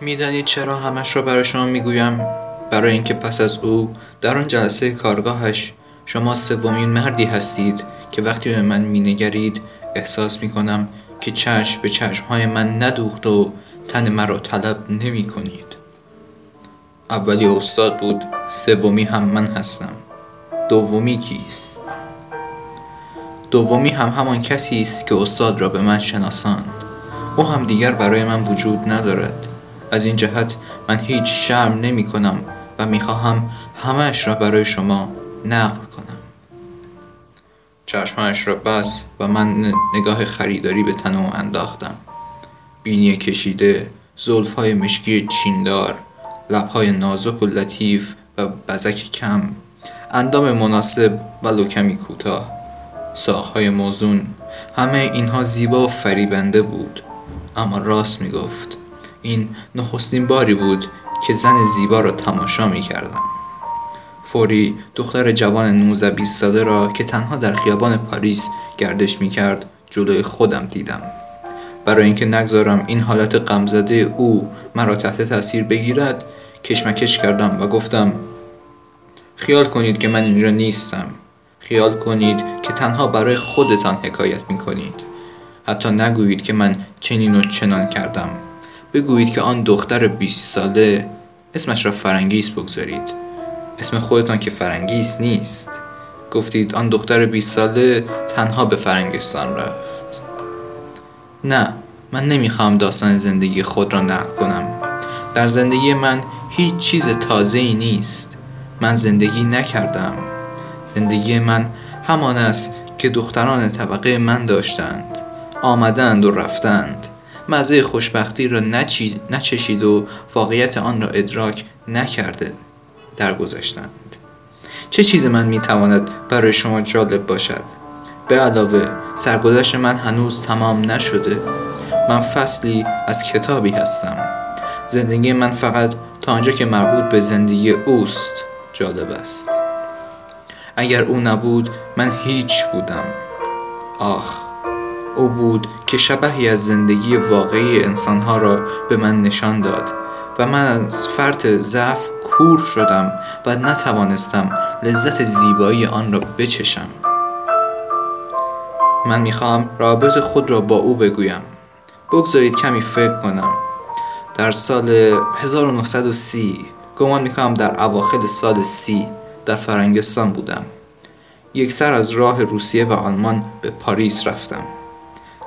می‌دانید چرا همش را برای شما می‌گویم؟ برای اینکه پس از او در آن جلسه کارگاهش شما سومین مردی هستید که وقتی به من مینگرید احساس می‌کنم که چشم به چشمهای من ندوخت و تن مرا طلب نمی کنید اولی استاد بود سومی هم من هستم. دومی کیست؟ دومی هم همان کسی است که استاد را به من شناساند. او هم دیگر برای من وجود ندارد. از این جهت من هیچ شرم نمی کنم و می خواهم همهش را برای شما نقل کنم. چشمهایش را بس و من نگاه خریداری به تنم انداختم. بینی کشیده های مشکی چیندار لبهای نازک و لطیف و بزک کم اندام مناسب و لکمی کوتاه ساقهای موزون همه اینها زیبا و فریبنده بود. اما راست می‌گفت این نخستین باری بود که زن زیبا را تماشا می کردم. فوری دختر جوان 19 20 ساله را که تنها در خیابان پاریس گردش می کرد جلوی خودم دیدم. برای اینکه نگذارم این حالت غمزده او مرا تحت تاثیر بگیرد کشمکش کردم و گفتم خیال کنید که من اینجا نیستم خیال کنید که تنها برای خودتان حکایت می کنید حتی نگویید که من چنین و چنان کردم بگویید که آن دختر 20 ساله اسمش را فرنگیس بگذارید. اسم خودتان که فرنگیس نیست. گفتید آن دختر 20 ساله تنها به فرنگستان رفت. نه من نمی‌خوام داستان زندگی خود را نقل کنم. در زندگی من هیچ چیز تازه ای نیست. من زندگی نکردم. زندگی من همان است که دختران طبقه من داشتند. آمدند و رفتند. مزه خوشبختی را نچشید و واقعیت آن را ادراک نکرده درگذشتند. چه چیز من می‌تواند برای شما جالب باشد؟ به علاوه سرگذشت من هنوز تمام نشده. من فصلی از کتابی هستم. زندگی من فقط تا آنجا که مربوط به زندگی اوست جالب است. اگر او نبود من هیچ بودم. آخ! او بود که شبهی از زندگی واقعی انسانها را به من نشان داد و من از فرط ضعف کور شدم و نتوانستم لذت زیبایی آن را بچشم. من می‌خواهم رابطه خود را با او بگویم. بگذارید کمی فکر کنم. در سال 1930 گمان می‌کنم در اواخر سال سی در فرنگستان بودم. یک سر از راه روسیه و آلمان به پاریس رفتم.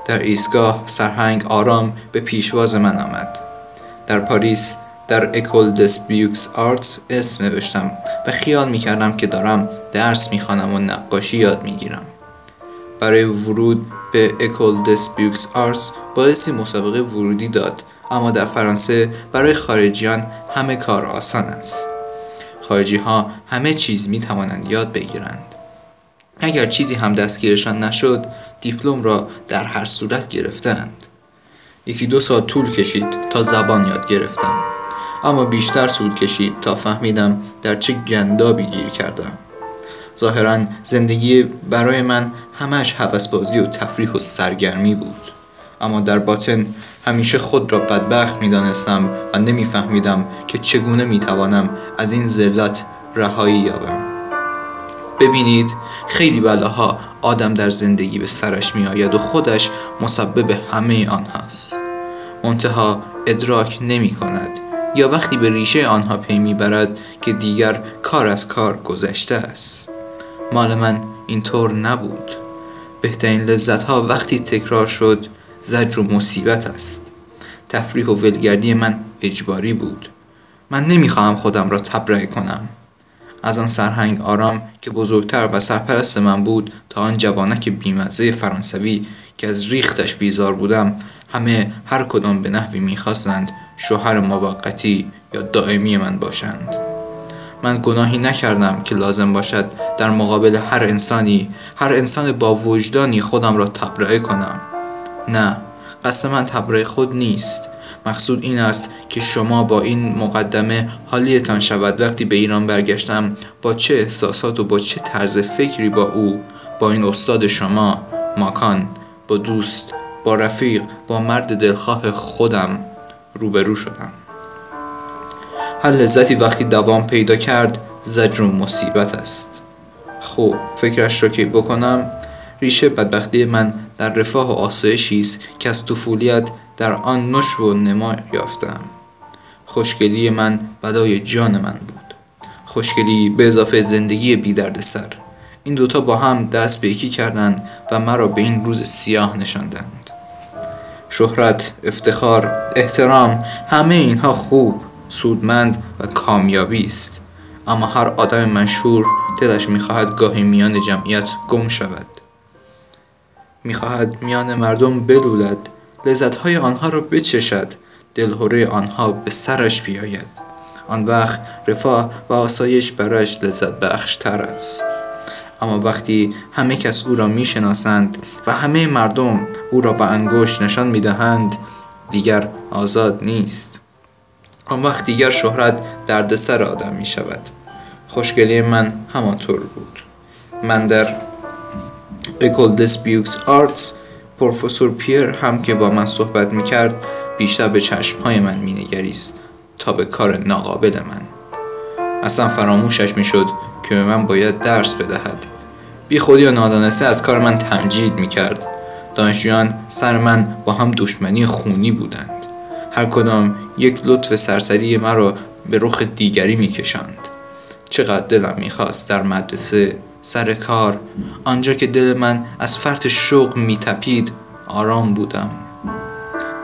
در ایستگاه سرهنگ آرام به پیشواز من آمد. در پاریس در École des Beaux-Arts اسم نوشتم و خیال می‌کردم که دارم درس می‌خوانم و نقاشی یاد می‌گیرم. برای ورود به اکول دس بیوکس آرتس باعثی مسابقه ورودی داد اما در فرانسه برای خارجیان همه کار آسان است. خارجی ها همه چیز می توانند یاد بگیرند. اگر چیزی هم دستگیرشان نشد دیپلم را در هر صورت گرفتند یکی دو ساعت طول کشید تا زبان یاد گرفتم. اما بیشتر طول کشید تا فهمیدم در چه گندابی گیر کردم. ظاهرا زندگی برای من همش بازی و تفریح و سرگرمی بود. اما در باطن همیشه خود را بدبخت می دانستم و نمیفهمیدم که چگونه می توانم از این ذلت رهایی یابم. ببینید. خیلی بلاها آدم در زندگی به سرش می آید و خودش مسبب همه آن هست. منتها ادراک نمی کند. یا وقتی به ریشه آنها پی می‌برد که دیگر کار از کار گذشته است. مال من اینطور نبود. بهترین لذت ها وقتی تکرار شد زجر و مصیبت است. تفریح و ولگردی من اجباری بود. من نمی‌خواهم خودم را تبرئه کنم. از آن سرهنگ آرام که بزرگتر و سرپرست من بود تا آن جوانک بیمزه فرانسوی که از ریختش بیزار بودم همه هر کدام به نحوی می‌خواستند شوهر موقتی یا دائمی من باشند. من گناهی نکردم که لازم باشد در مقابل هر انسانی هر انسان با وجدانی خودم را تبرئه کنم. نه قصد من تبرئه خود نیست. مقصود این است که شما با این مقدمه حالیتان شود. وقتی به ایران برگشتم با چه احساسات و با چه طرز فکری با او با این استاد شما ماکان با دوست با رفیق با مرد دلخواه خودم روبرو شدم. هر لذتی وقتی دوام پیدا کرد زجر و مصیبت است. خوب فکرش را که بکنم؟ ریشه بدبختی من در رفاه و آسایشی است که از طفولیت در آن نش و نما یافتم. خوشگلی من بدای جان من بود. خوشگلی به اضافه زندگی بی درد سر. این دوتا با هم دست به یکی کردند و مرا به این روز سیاه نشاندند. شهرت، افتخار، احترام همه اینها خوب، سودمند و کامیابی است. اما هر آدم مشهور دلش می‌خواهد گاهی میان جمعیت گم شود. می‌خواهد میان مردم بلولد. لذتهای آنها را بچشد دلهوره آنها به سرش بیاید. آن وقت رفاه و آسایش برایش لذت بخش تر است. اما وقتی همه کس او را می‌شناسند و همه مردم او را به انگشت نشان می‌دهند دیگر آزاد نیست. آن وقت دیگر شهرت دردسر آدم می شود خوشگلی من همانطور بود. من در اکول دسپیوکس آرتس پروفسور پیر هم که با من صحبت می کرد بیشتر به چشمهای من می نگریست تا به کار ناقابل من. اصلا فراموشش می شد که به من باید درس بدهد. بی خودی و نادانسته از کار من تمجید می کرد دانشجویان سر من با هم دشمنی خونی بودند. هر کدام یک لطف سرسری مرا به رخ دیگری می کشند چقدر دلم می‌خواست در مدرسه سر کار. آنجا که دل من از فرط شوق میتپید آرام بودم.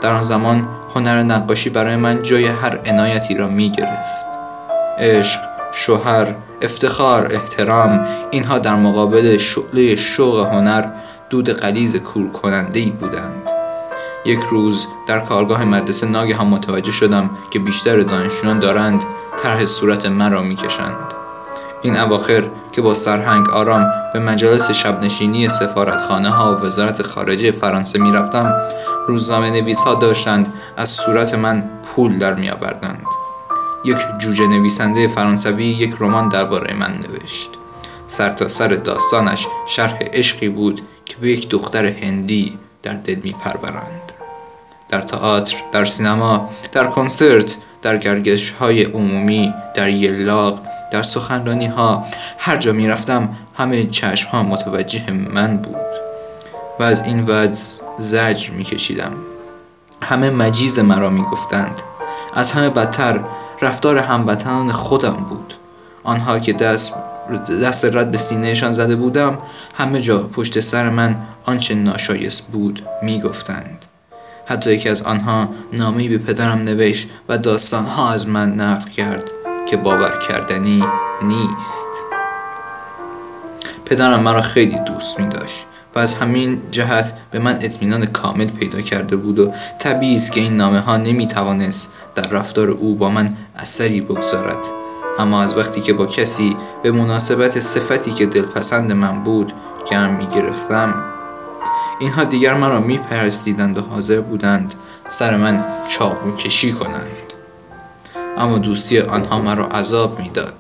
در آن زمان هنر نقاشی برای من جای هر عنایتی را می‌گرفت. عشق شوهر افتخار احترام اینها در مقابل شعله شوق هنر دود قلیز کور کننده ای بودند. یک روز در کارگاه مدرسه ناگهان متوجه شدم که بیشتر دانشجویان دارند طرح صورت مرا می‌کشند. این اواخر که با سرهنگ آرام به مجالس شبنشینی سفارتخانه ها و وزارت خارجه فرانسه می رفتم روزنامه نویس ها داشتند از صورت من پول در می آوردند. یک جوجه نویسنده فرانسوی یک رمان درباره من نوشت سر تا سر داستانش شرح عشقی بود که به یک دختر هندی در دل می پرورند. در تئاتر، در سینما، در کنسرت، در گرگش های عمومی، در یلاق، در سخنرانی ها هر جا می رفتم همه چشم ها متوجه من بود و از این وضع زجر می کشیدم همه مجیز مرا می گفتند از همه بدتر رفتار هموطنان خودم بود. آنها که دست دست رد به سینهشان زده بودم همه جا پشت سر من آنچه ناشایست بود می گفتند حتی یکی از آنها نامی به پدرم نوشت و داستانها از من نقل کرد که باور کردنی نیست. پدرم مرا خیلی دوست می داشت و از همین جهت به من اطمینان کامل پیدا کرده بود و طبیعی است که این نامه ها نمی توانست در رفتار او با من اثری بگذارد. اما از وقتی که با کسی به مناسبت صفتی که دلپسند من بود گرم می گرفتم اینها دیگر مرا می پرستیدند و حاضر بودند سر من چاقو کشی کنند. اما دوستی آنها مرا عذاب می‌داد.